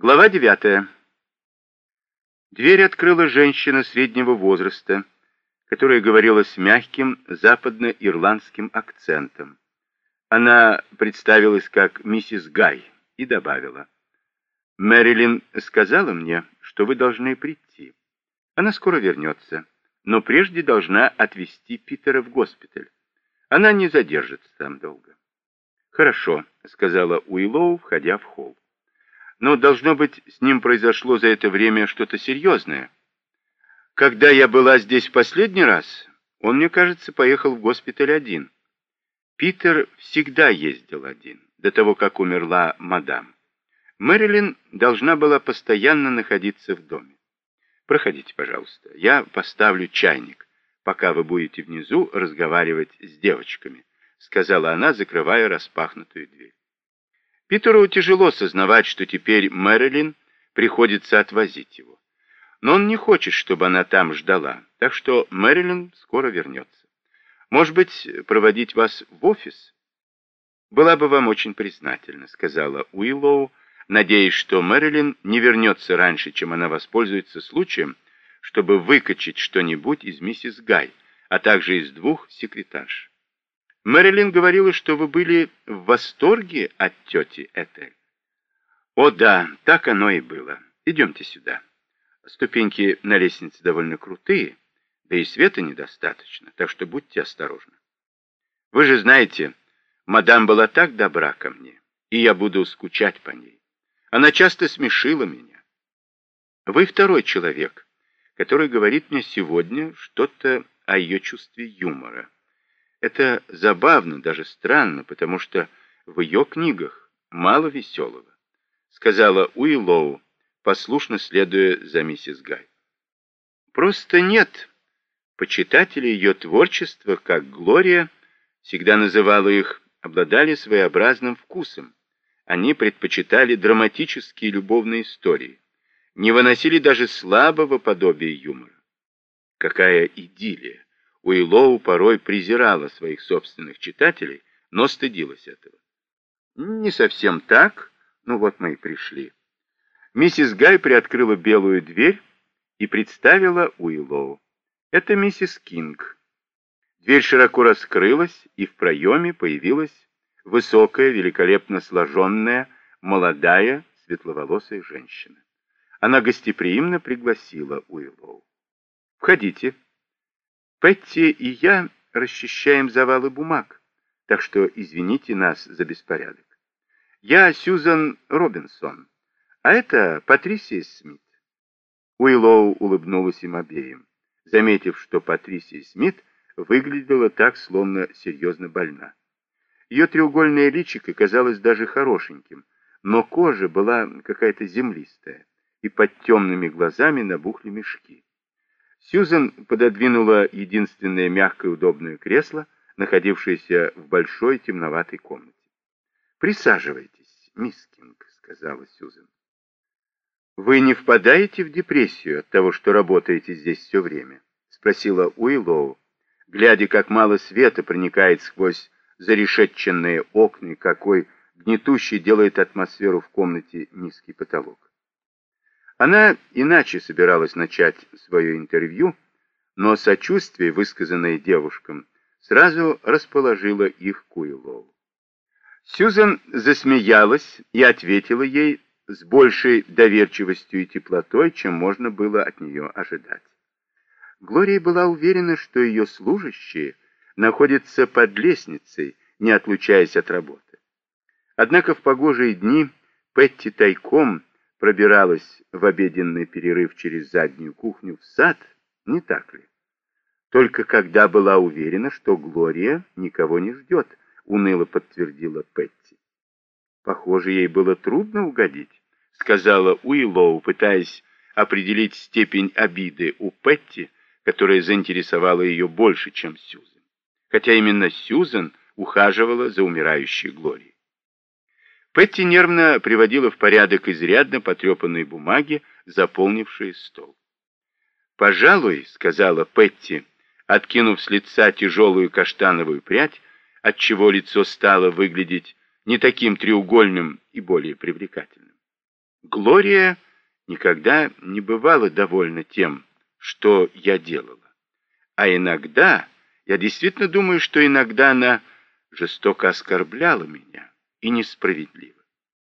Глава 9. Дверь открыла женщина среднего возраста, которая говорила с мягким западно-ирландским акцентом. Она представилась как миссис Гай и добавила. «Мэрилин сказала мне, что вы должны прийти. Она скоро вернется, но прежде должна отвезти Питера в госпиталь. Она не задержится там долго». «Хорошо», — сказала Уиллоу, входя в холл. Но, должно быть, с ним произошло за это время что-то серьезное. Когда я была здесь в последний раз, он, мне кажется, поехал в госпиталь один. Питер всегда ездил один, до того, как умерла мадам. Мэрилин должна была постоянно находиться в доме. Проходите, пожалуйста. Я поставлю чайник, пока вы будете внизу разговаривать с девочками, сказала она, закрывая распахнутую дверь. Питеру тяжело сознавать, что теперь Мэрилин приходится отвозить его. Но он не хочет, чтобы она там ждала, так что Мэрилин скоро вернется. Может быть, проводить вас в офис? Была бы вам очень признательна, сказала Уиллоу, надеясь, что Мэрилин не вернется раньше, чем она воспользуется случаем, чтобы выкачать что-нибудь из миссис Гай, а также из двух секретарш. Мэрилин говорила, что вы были в восторге от тети Этель. О да, так оно и было. Идемте сюда. Ступеньки на лестнице довольно крутые, да и света недостаточно, так что будьте осторожны. Вы же знаете, мадам была так добра ко мне, и я буду скучать по ней. Она часто смешила меня. Вы второй человек, который говорит мне сегодня что-то о ее чувстве юмора. Это забавно, даже странно, потому что в ее книгах мало веселого, сказала Уиллоу, послушно следуя за миссис Гай. Просто нет. Почитатели ее творчества, как Глория, всегда называла их, обладали своеобразным вкусом. Они предпочитали драматические любовные истории, не выносили даже слабого подобия юмора. Какая идиллия! Уиллоу порой презирала своих собственных читателей, но стыдилась этого. Не совсем так, ну вот мы и пришли. Миссис Гай приоткрыла белую дверь и представила Уиллоу. Это миссис Кинг. Дверь широко раскрылась, и в проеме появилась высокая, великолепно сложенная, молодая, светловолосая женщина. Она гостеприимно пригласила Уиллоу. «Входите». Петти и я расчищаем завалы бумаг, так что извините нас за беспорядок. Я Сьюзан Робинсон, а это Патрисия Смит. Уиллоу улыбнулась им обеим, заметив, что Патрисия Смит выглядела так, словно серьезно больна. Ее треугольное личико казалось даже хорошеньким, но кожа была какая-то землистая, и под темными глазами набухли мешки. Сьюзен пододвинула единственное мягкое удобное кресло, находившееся в большой темноватой комнате. «Присаживайтесь, мисс Кинг», — сказала Сьюзен. «Вы не впадаете в депрессию от того, что работаете здесь все время?» — спросила Уиллоу, глядя, как мало света проникает сквозь зарешетченные окна, какой гнетущий делает атмосферу в комнате низкий потолок. Она иначе собиралась начать свое интервью, но сочувствие, высказанное девушкам, сразу расположило их к Уиллоу. Сьюзен засмеялась и ответила ей с большей доверчивостью и теплотой, чем можно было от нее ожидать. Глория была уверена, что ее служащие находятся под лестницей, не отлучаясь от работы. Однако в погожие дни Петти тайком пробиралась в обеденный перерыв через заднюю кухню в сад, не так ли? Только когда была уверена, что Глория никого не ждет, уныло подтвердила Петти. Похоже, ей было трудно угодить, сказала Уиллоу, пытаясь определить степень обиды у Петти, которая заинтересовала ее больше, чем Сьюзен. Хотя именно Сьюзен ухаживала за умирающей Глорией. Петти нервно приводила в порядок изрядно потрепанные бумаги, заполнившие стол. «Пожалуй», — сказала Петти, откинув с лица тяжелую каштановую прядь, отчего лицо стало выглядеть не таким треугольным и более привлекательным. Глория никогда не бывала довольна тем, что я делала. А иногда, я действительно думаю, что иногда она жестоко оскорбляла меня и несправедливо.